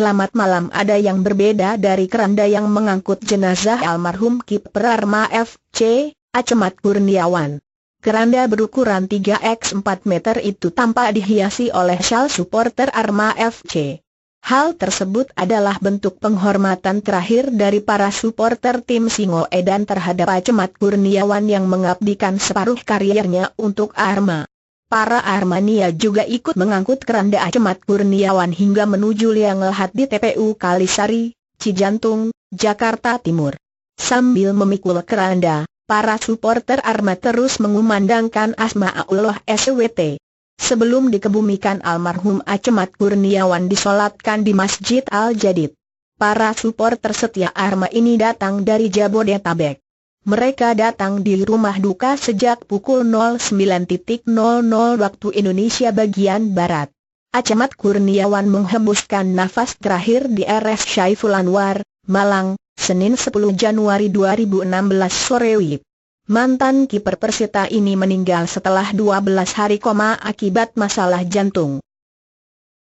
selamat malam ada yang berbeda dari keranda yang mengangkut jenazah almarhum Kiper Arma FC, Acemat Kurniawan. Keranda berukuran 3x4 meter itu tampak dihiasi oleh shal supporter Arma FC. Hal tersebut adalah bentuk penghormatan terakhir dari para supporter tim Singo Edan terhadap Acemat Kurniawan yang mengabdikan separuh karirnya untuk Arma. Para Armania juga ikut mengangkut keranda Acemat Kurniawan hingga menuju liang lahat di TPU Kalisari, Cijantung, Jakarta Timur. Sambil memikul keranda, para supporter Arma terus mengumandangkan Asma Allah SWT. Sebelum dikebumikan almarhum Acemat Kurniawan disolatkan di Masjid Al-Jadid. Para supporter setia Arma ini datang dari Jabodetabek. Mereka datang di rumah duka sejak pukul 09.00 waktu Indonesia bagian Barat. Acemat Kurniawan menghembuskan nafas terakhir di RS Syaiful Anwar, Malang, Senin 10 Januari 2016 sore WIB. Mantan kiper Persita ini meninggal setelah 12 hari koma akibat masalah jantung.